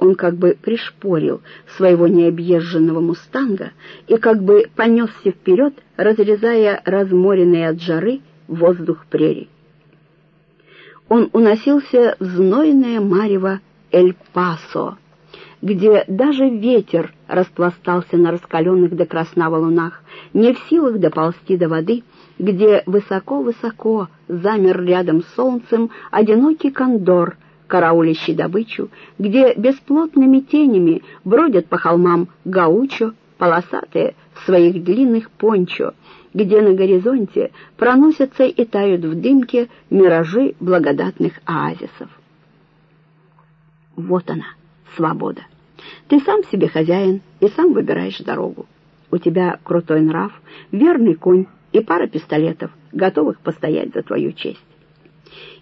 Он как бы пришпорил своего необъезженного мустанга и как бы понесся вперед, разрезая разморенный от жары воздух прерий. Он уносился в знойное марево Эль-Пасо, где даже ветер распластался на раскаленных до красна валунах, не в силах доползти до воды, где высоко-высоко замер рядом с солнцем одинокий кондор, караулящий добычу, где бесплотными тенями бродят по холмам гаучо, полосатые в своих длинных пончо, где на горизонте проносятся и тают в дымке миражи благодатных оазисов. Вот она, свобода. Ты сам себе хозяин и сам выбираешь дорогу. У тебя крутой нрав, верный конь и пара пистолетов, готовых постоять за твою честь.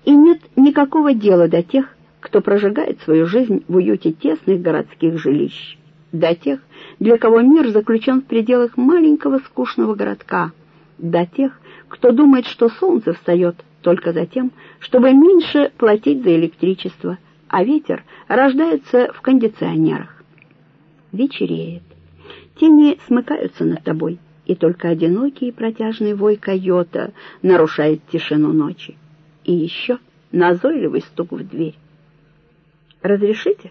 И нет никакого дела до тех, кто прожигает свою жизнь в уюте тесных городских жилищ, до тех, для кого мир заключен в пределах маленького скучного городка, до тех, кто думает, что солнце встает только за тем, чтобы меньше платить за электричество, а ветер рождается в кондиционерах. Вечереет. Тени смыкаются над тобой, и только одинокий протяжный вой койота нарушает тишину ночи. И еще назойливый стук в дверь. «Разрешите?»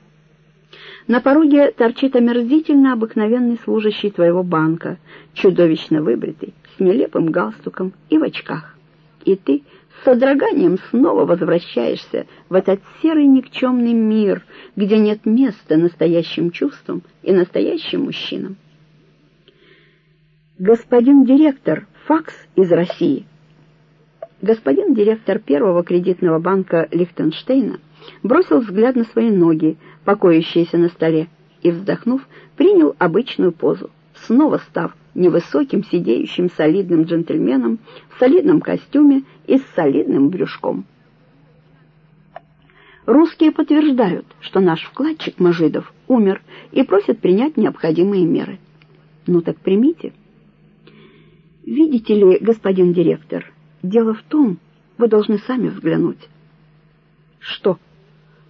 На пороге торчит омерзительно обыкновенный служащий твоего банка, чудовищно выбритый, с нелепым галстуком и в очках. И ты с содроганием снова возвращаешься в этот серый никчемный мир, где нет места настоящим чувствам и настоящим мужчинам. «Господин директор, факс из России». Господин директор первого кредитного банка Лихтенштейна бросил взгляд на свои ноги, покоящиеся на столе, и, вздохнув, принял обычную позу, снова став невысоким, сидеющим, солидным джентльменом в солидном костюме и с солидным брюшком. Русские подтверждают, что наш вкладчик Мажидов умер и просят принять необходимые меры. Ну так примите. Видите ли, господин директор, дело в том, вы должны сами взглянуть. Что,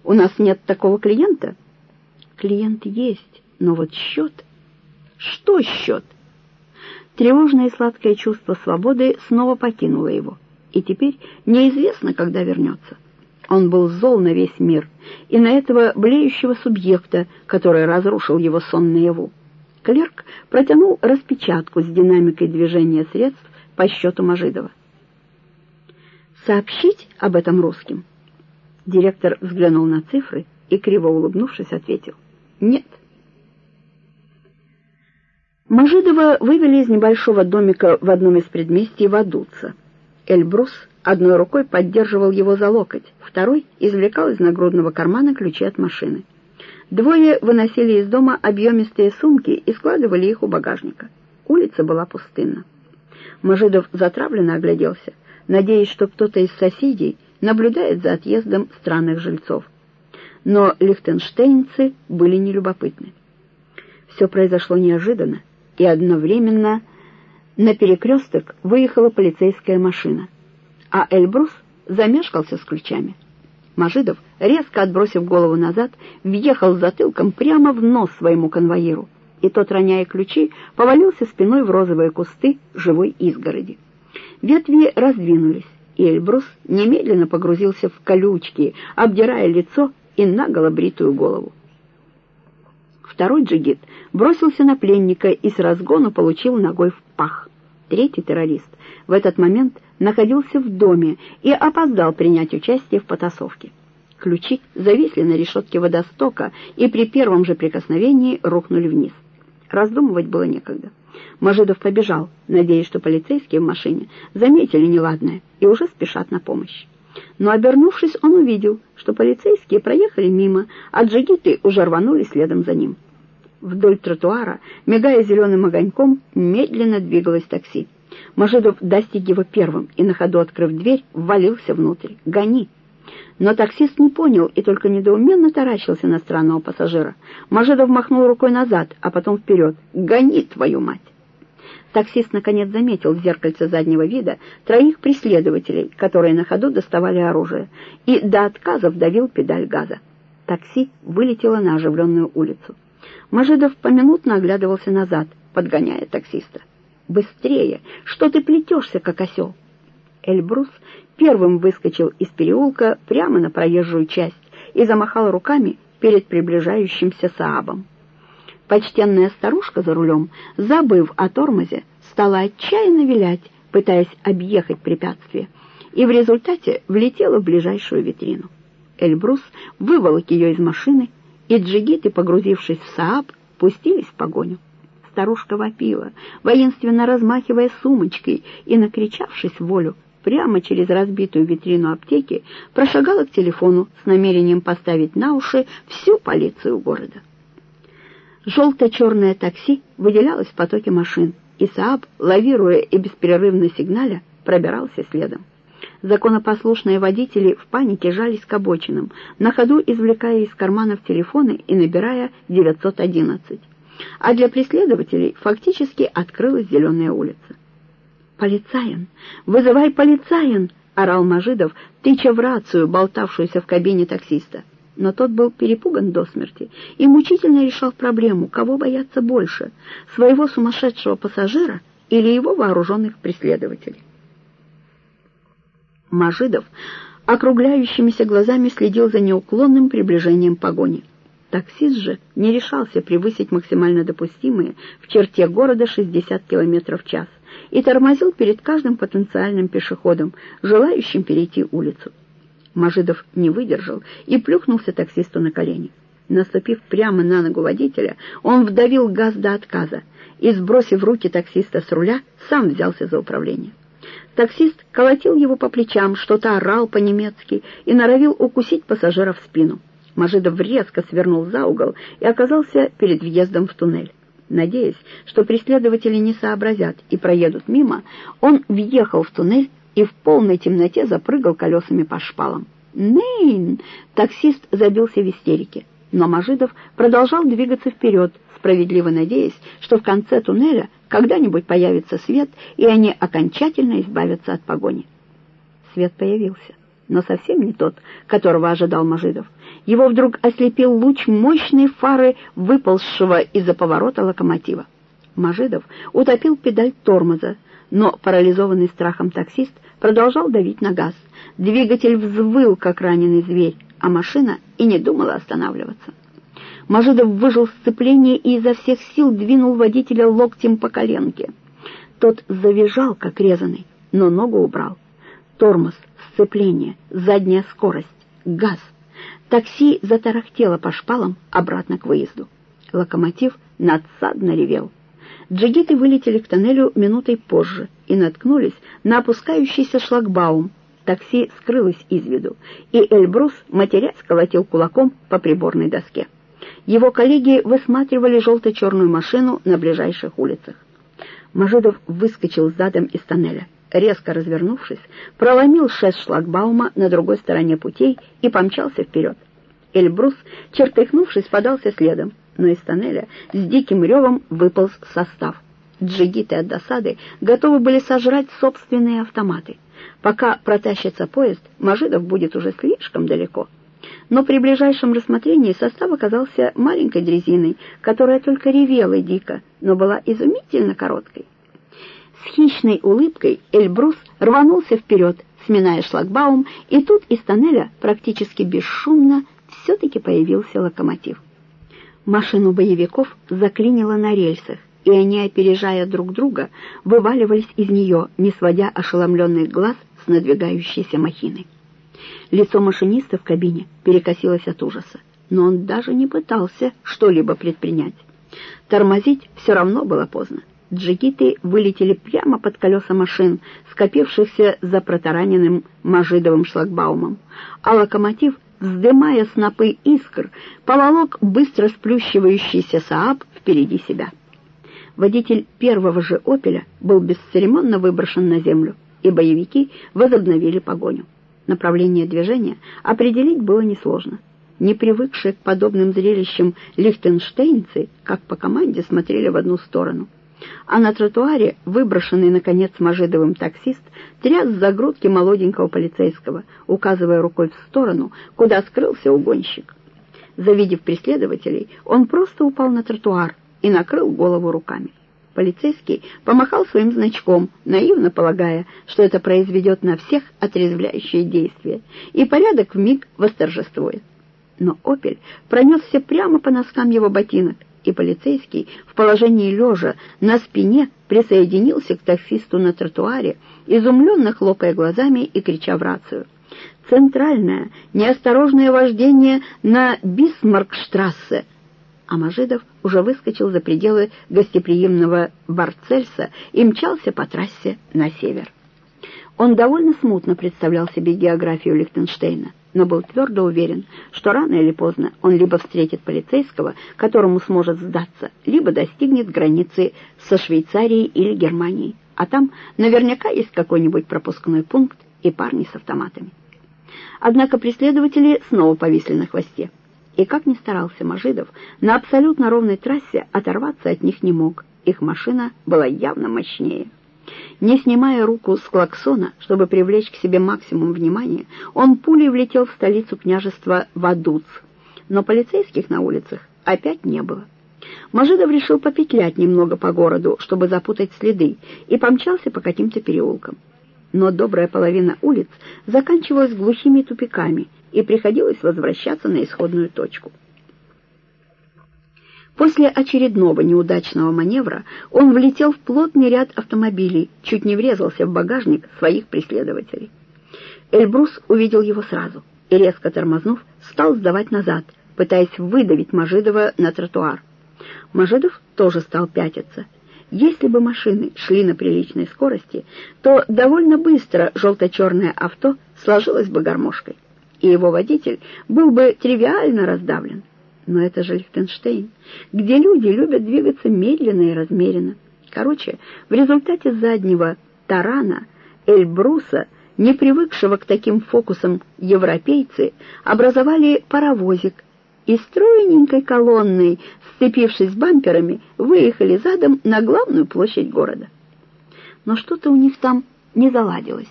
у нас нет такого клиента? Клиент есть, но вот счет... Что счет? Тревожное и сладкое чувство свободы снова покинуло его, и теперь неизвестно, когда вернется. Он был зол на весь мир и на этого блеющего субъекта, который разрушил его сон наяву. Клерк протянул распечатку с динамикой движения средств по счету Мажидова. «Сообщить об этом русским?» Директор взглянул на цифры и, криво улыбнувшись, ответил «Нет». Мажидова вывели из небольшого домика в одном из предместий Вадуца. Эльбрус одной рукой поддерживал его за локоть, второй извлекал из нагрудного кармана ключи от машины. Двое выносили из дома объемистые сумки и складывали их у багажника. Улица была пустынна. Мажидов затравленно огляделся, надеясь, что кто-то из соседей наблюдает за отъездом странных жильцов. Но лихтенштейнцы были нелюбопытны. Все произошло неожиданно, и одновременно на перекресток выехала полицейская машина, а Эльбрус замешкался с ключами. Мажидов, резко отбросив голову назад, въехал затылком прямо в нос своему конвоиру, и тот, роняя ключи, повалился спиной в розовые кусты живой изгороди. Ветви раздвинулись, Эльбрус немедленно погрузился в колючки, обдирая лицо и наголо бритую голову. Второй джигит бросился на пленника и с разгону получил ногой в пах. Третий террорист в этот момент находился в доме и опоздал принять участие в потасовке. Ключи зависли на решетке водостока и при первом же прикосновении рухнули вниз. Раздумывать было некогда. Мажидов побежал, надеясь, что полицейские в машине заметили неладное и уже спешат на помощь. Но, обернувшись, он увидел, что полицейские проехали мимо, а джигиты уже рванули следом за ним. Вдоль тротуара, мигая зеленым огоньком, медленно двигалось такси. Мажидов достиг его первым и, на ходу открыв дверь, ввалился внутрь. «Гони!» Но таксист не понял и только недоуменно таращился на странного пассажира. Мажидов махнул рукой назад, а потом вперед. «Гони, твою мать!» Таксист наконец заметил в зеркальце заднего вида троих преследователей, которые на ходу доставали оружие, и до отказа вдавил педаль газа. Такси вылетело на оживленную улицу. Мажидов поминутно оглядывался назад, подгоняя таксиста. «Быстрее! Что ты плетешься, как осел?» Эльбрус первым выскочил из переулка прямо на проезжую часть и замахал руками перед приближающимся Саабом. Почтенная старушка за рулем, забыв о тормозе, стала отчаянно вилять, пытаясь объехать препятствие, и в результате влетела в ближайшую витрину. Эльбрус выволок ее из машины, и джигиты, погрузившись в Сааб, пустились в погоню. Старушка вопила, воинственно размахивая сумочкой и, накричавшись волю, прямо через разбитую витрину аптеки прошагала к телефону с намерением поставить на уши всю полицию города. Желто-черное такси выделялось в потоке машин, и Сааб, лавируя и бесперерывно сигналя, пробирался следом. Законопослушные водители в панике жались к обочинам, на ходу извлекая из карманов телефоны и набирая 911. А для преследователей фактически открылась зеленая улица. «Полицаин! Вызывай полицаин!» — орал Мажидов, тыча в рацию, болтавшуюся в кабине таксиста но тот был перепуган до смерти и мучительно решал проблему, кого бояться больше, своего сумасшедшего пассажира или его вооруженных преследователей. Мажидов округляющимися глазами следил за неуклонным приближением погони. Таксист же не решался превысить максимально допустимые в черте города 60 км в час и тормозил перед каждым потенциальным пешеходом, желающим перейти улицу. Мажидов не выдержал и плюхнулся таксисту на колени. Наступив прямо на ногу водителя, он вдавил газ до отказа и, сбросив руки таксиста с руля, сам взялся за управление. Таксист колотил его по плечам, что-то орал по-немецки и норовил укусить пассажира в спину. Мажидов резко свернул за угол и оказался перед въездом в туннель. Надеясь, что преследователи не сообразят и проедут мимо, он въехал в туннель и в полной темноте запрыгал колесами по шпалам. «Нейн!» Таксист забился в истерике, но Мажидов продолжал двигаться вперед, справедливо надеясь, что в конце туннеля когда-нибудь появится свет, и они окончательно избавятся от погони. Свет появился, но совсем не тот, которого ожидал Мажидов. Его вдруг ослепил луч мощной фары, выползшего из-за поворота локомотива. Мажидов утопил педаль тормоза, но парализованный страхом таксист продолжал давить на газ. Двигатель взвыл, как раненый зверь, а машина и не думала останавливаться. Мажидов выжил сцепление и изо всех сил двинул водителя локтем по коленке. Тот завизжал, как резанный, но ногу убрал. Тормоз, сцепление, задняя скорость, газ. Такси затарахтело по шпалам обратно к выезду. Локомотив надсадно ревел. Джигиты вылетели к тоннелю минутой позже и наткнулись на опускающийся шлагбаум. Такси скрылось из виду, и Эльбрус, матерясь, колотил кулаком по приборной доске. Его коллеги высматривали желто-черную машину на ближайших улицах. Мажидов выскочил задом из тоннеля. Резко развернувшись, проломил шест шлагбаума на другой стороне путей и помчался вперед. Эльбрус, чертыхнувшись, подался следом но из тоннеля с диким ревом выполз состав. Джигиты от досады готовы были сожрать собственные автоматы. Пока протащится поезд, Мажидов будет уже слишком далеко. Но при ближайшем рассмотрении состав оказался маленькой дрезиной, которая только ревела дико, но была изумительно короткой. С хищной улыбкой Эльбрус рванулся вперед, сминая шлагбаум, и тут из тоннеля практически бесшумно все-таки появился локомотив. Машину боевиков заклинило на рельсах, и они, опережая друг друга, вываливались из нее, не сводя ошеломленных глаз с надвигающейся махины. Лицо машиниста в кабине перекосилось от ужаса, но он даже не пытался что-либо предпринять. Тормозить все равно было поздно. Джигиты вылетели прямо под колеса машин, скопившихся за протараненным мажидовым шлагбаумом, а локомотив вздымая снопы искр, поволок быстро сплющивающийся Сааб впереди себя. Водитель первого же «Опеля» был бесцеремонно выброшен на землю, и боевики возобновили погоню. Направление движения определить было несложно. Не привыкшие к подобным зрелищам лихтенштейнцы, как по команде, смотрели в одну сторону — а на тротуаре выброшенный, наконец, Мажидовым таксист тряс за грудки молоденького полицейского, указывая рукой в сторону, куда скрылся угонщик. Завидев преследователей, он просто упал на тротуар и накрыл голову руками. Полицейский помахал своим значком, наивно полагая, что это произведет на всех отрезвляющее действие, и порядок вмиг восторжествует. Но «Опель» пронесся прямо по носкам его ботинок, и полицейский в положении лежа на спине присоединился к таксисту на тротуаре, изумленно хлопая глазами и крича в рацию. «Центральное, неосторожное вождение на Бисмаркштрассе!» а Мажидов уже выскочил за пределы гостеприимного Барцельса и мчался по трассе на север. Он довольно смутно представлял себе географию Лихтенштейна, но был твердо уверен, что рано или поздно он либо встретит полицейского, которому сможет сдаться, либо достигнет границы со Швейцарией или Германией, а там наверняка есть какой-нибудь пропускной пункт и парни с автоматами. Однако преследователи снова повисли на хвосте. И как ни старался Мажидов, на абсолютно ровной трассе оторваться от них не мог. Их машина была явно мощнее. Не снимая руку с клаксона, чтобы привлечь к себе максимум внимания, он пулей влетел в столицу княжества Вадуц. Но полицейских на улицах опять не было. Мажидов решил попетлять немного по городу, чтобы запутать следы, и помчался по каким-то переулкам. Но добрая половина улиц заканчивалась глухими тупиками, и приходилось возвращаться на исходную точку. После очередного неудачного маневра он влетел в плотный ряд автомобилей, чуть не врезался в багажник своих преследователей. Эльбрус увидел его сразу и, резко тормознув, стал сдавать назад, пытаясь выдавить Мажидова на тротуар. Мажидов тоже стал пятиться. Если бы машины шли на приличной скорости, то довольно быстро желто-черное авто сложилось бы гармошкой и его водитель был бы тривиально раздавлен. Но это же Лихтенштейн, где люди любят двигаться медленно и размеренно. Короче, в результате заднего тарана Эльбруса, не привыкшего к таким фокусам европейцы, образовали паровозик и стройненькой колонной, сцепившись бамперами, выехали задом на главную площадь города. Но что-то у них там не заладилось.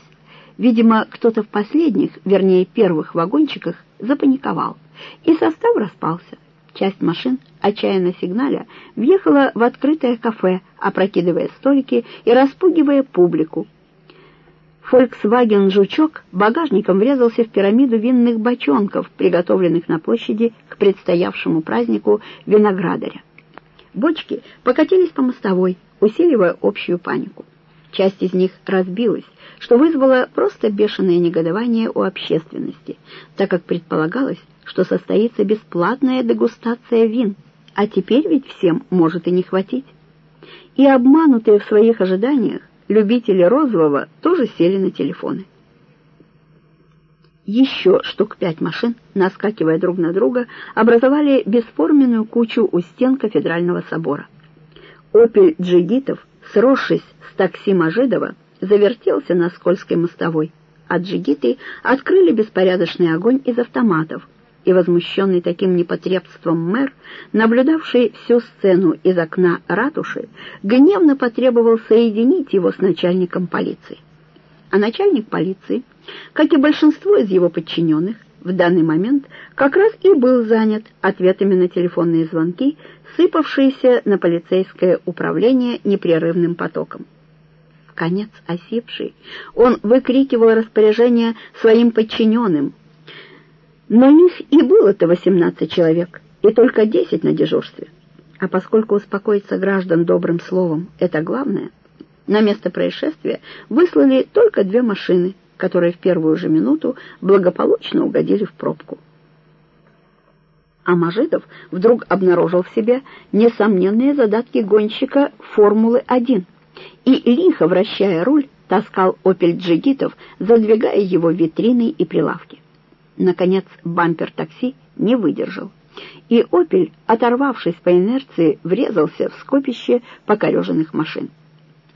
Видимо, кто-то в последних, вернее первых вагончиках запаниковал, и состав распался. Часть машин, отчаянно сигналя, въехала в открытое кафе, опрокидывая столики и распугивая публику. Volkswagen «Жучок» багажником врезался в пирамиду винных бочонков, приготовленных на площади к предстоявшему празднику виноградаря. Бочки покатились по мостовой, усиливая общую панику. Часть из них разбилась, что вызвало просто бешеное негодование у общественности, так как предполагалось, что состоится бесплатная дегустация вин, а теперь ведь всем может и не хватить. И обманутые в своих ожиданиях любители розового тоже сели на телефоны. Еще штук пять машин, наскакивая друг на друга, образовали бесформенную кучу у стен кафедрального собора. «Опель» джигитов, сросшись такси Мажидова завертелся на скользкой мостовой, а джигиты открыли беспорядочный огонь из автоматов, и возмущенный таким непотребством мэр, наблюдавший всю сцену из окна ратуши, гневно потребовал соединить его с начальником полиции. А начальник полиции, как и большинство из его подчиненных, в данный момент как раз и был занят ответами на телефонные звонки, сыпавшиеся на полицейское управление непрерывным потоком конец осипший, он выкрикивал распоряжение своим подчиненным. Но их и было-то восемнадцать человек, и только десять на дежурстве. А поскольку успокоиться граждан добрым словом — это главное, на место происшествия выслали только две машины, которые в первую же минуту благополучно угодили в пробку. А Мажидов вдруг обнаружил в себе несомненные задатки гонщика «Формулы-1» и, лихо вращая руль, таскал «Опель» джигитов, задвигая его витрины и прилавки. Наконец бампер такси не выдержал, и «Опель», оторвавшись по инерции, врезался в скопище покореженных машин.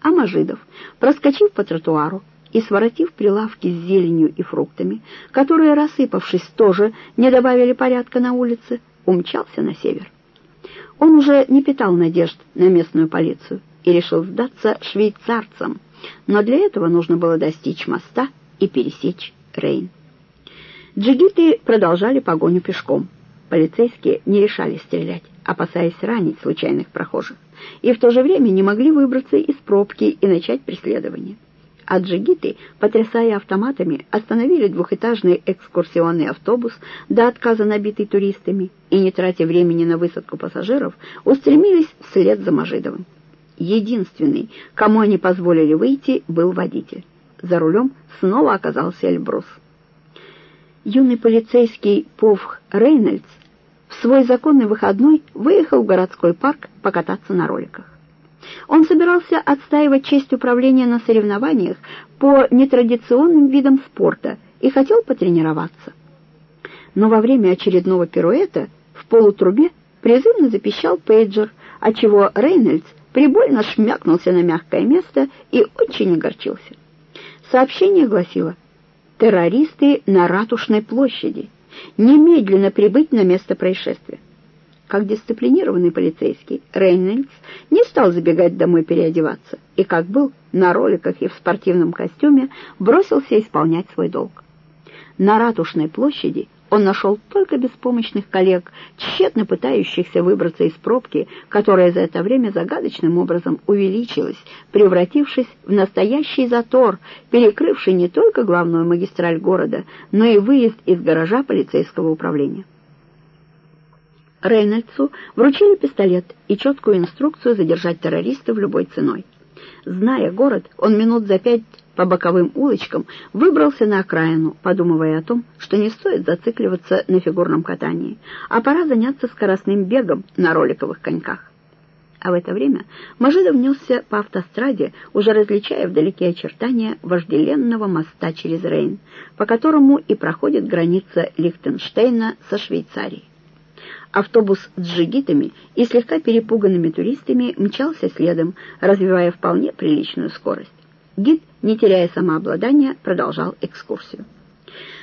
А Мажидов, проскочив по тротуару и своротив прилавки с зеленью и фруктами, которые, рассыпавшись, тоже не добавили порядка на улице, умчался на север. Он уже не питал надежд на местную полицию и решил сдаться швейцарцам, но для этого нужно было достичь моста и пересечь Рейн. Джигиты продолжали погоню пешком. Полицейские не решались стрелять, опасаясь ранить случайных прохожих, и в то же время не могли выбраться из пробки и начать преследование. А джигиты, потрясая автоматами, остановили двухэтажный экскурсионный автобус, до отказа набитый туристами, и, не тратя времени на высадку пассажиров, устремились вслед за Мажидовым. Единственный, кому они позволили выйти, был водитель. За рулем снова оказался Эльбрус. Юный полицейский Повх Рейнольдс в свой законный выходной выехал в городской парк покататься на роликах. Он собирался отстаивать честь управления на соревнованиях по нетрадиционным видам спорта и хотел потренироваться. Но во время очередного пируэта в полутрубе призывно запищал пейджер, отчего Рейнольдс прибольно шмякнулся на мягкое место и очень огорчился. Сообщение гласило «Террористы на Ратушной площади. Немедленно прибыть на место происшествия». Как дисциплинированный полицейский, Рейнольдс не стал забегать домой переодеваться и, как был на роликах и в спортивном костюме, бросился исполнять свой долг. На Ратушной площади он нашел только беспомощных коллег, тщетно пытающихся выбраться из пробки, которая за это время загадочным образом увеличилась, превратившись в настоящий затор, перекрывший не только главную магистраль города, но и выезд из гаража полицейского управления. Рейнольдсу вручили пистолет и четкую инструкцию задержать террористов любой ценой. Зная город, он минут за пять по боковым улочкам выбрался на окраину, подумывая о том, что не стоит зацикливаться на фигурном катании, а пора заняться скоростным бегом на роликовых коньках. А в это время Мажидов несся по автостраде, уже различая вдалеке очертания вожделенного моста через Рейн, по которому и проходит граница Лихтенштейна со Швейцарией. Автобус с джигитами и слегка перепуганными туристами мчался следом, развивая вполне приличную скорость. Гид, не теряя самообладания, продолжал экскурсию.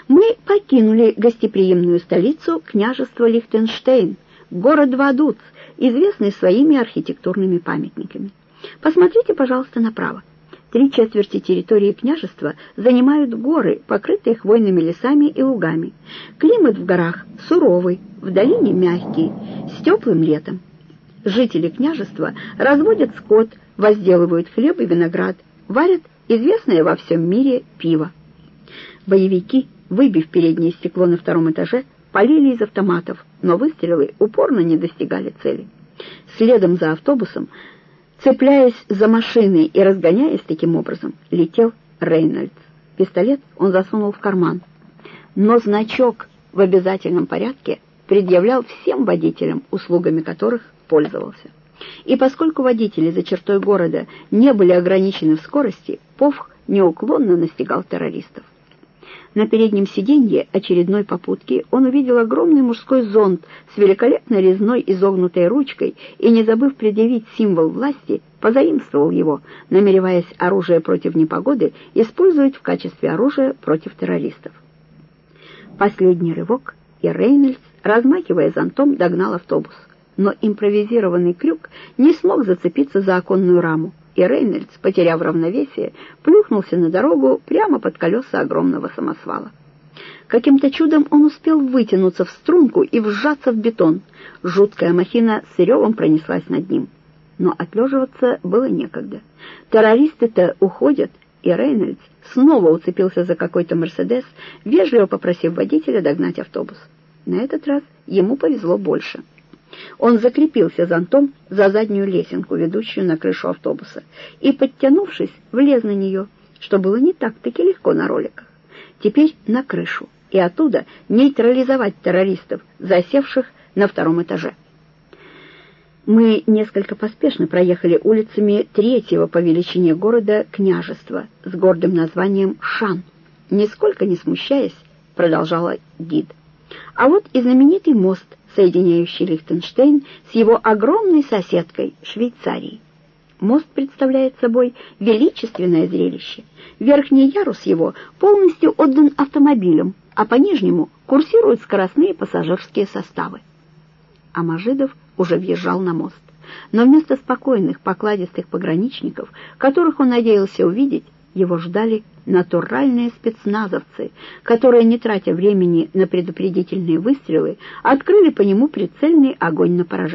Мы покинули гостеприимную столицу княжества Лихтенштейн, город Вадуц, известный своими архитектурными памятниками. Посмотрите, пожалуйста, направо. Три четверти территории княжества занимают горы, покрытые хвойными лесами и лугами. Климат в горах суровый, в долине мягкий, с теплым летом. Жители княжества разводят скот, возделывают хлеб и виноград, варят известное во всем мире пиво. Боевики, выбив переднее стекло на втором этаже, полили из автоматов, но выстрелы упорно не достигали цели. Следом за автобусом Цепляясь за машины и разгоняясь таким образом, летел Рейнольдс. Пистолет он засунул в карман. Но значок в обязательном порядке предъявлял всем водителям, услугами которых пользовался. И поскольку водители за чертой города не были ограничены в скорости, Повх неуклонно настигал террористов. На переднем сиденье очередной попутки он увидел огромный мужской зонт с великолепной резной изогнутой ручкой и, не забыв предъявить символ власти, позаимствовал его, намереваясь оружие против непогоды использовать в качестве оружия против террористов. Последний рывок, и Рейнольдс, размахивая зонтом, догнал автобус. Но импровизированный крюк не смог зацепиться за оконную раму и Рейнольдс, потеряв равновесие, плюхнулся на дорогу прямо под колеса огромного самосвала. Каким-то чудом он успел вытянуться в струнку и вжаться в бетон. Жуткая махина с ревом пронеслась над ним. Но отлеживаться было некогда. Террористы-то уходят, и Рейнольдс снова уцепился за какой-то «Мерседес», вежливо попросив водителя догнать автобус. На этот раз ему повезло больше. Он закрепился зонтом за заднюю лесенку, ведущую на крышу автобуса, и, подтянувшись, влез на нее, что было не так-таки легко на роликах. Теперь на крышу, и оттуда нейтрализовать террористов, засевших на втором этаже. Мы несколько поспешно проехали улицами третьего по величине города княжества с гордым названием Шан. Нисколько не смущаясь, продолжала гид. А вот и знаменитый мост, соединяющий Лихтенштейн с его огромной соседкой Швейцарией. Мост представляет собой величественное зрелище. Верхний ярус его полностью отдан автомобилям, а по нижнему курсируют скоростные пассажирские составы. А Мажидов уже въезжал на мост. Но вместо спокойных, покладистых пограничников, которых он надеялся увидеть, его ждали натуральные спецназовцы, которые, не тратя времени на предупредительные выстрелы, открыли по нему прицельный огонь на поражение.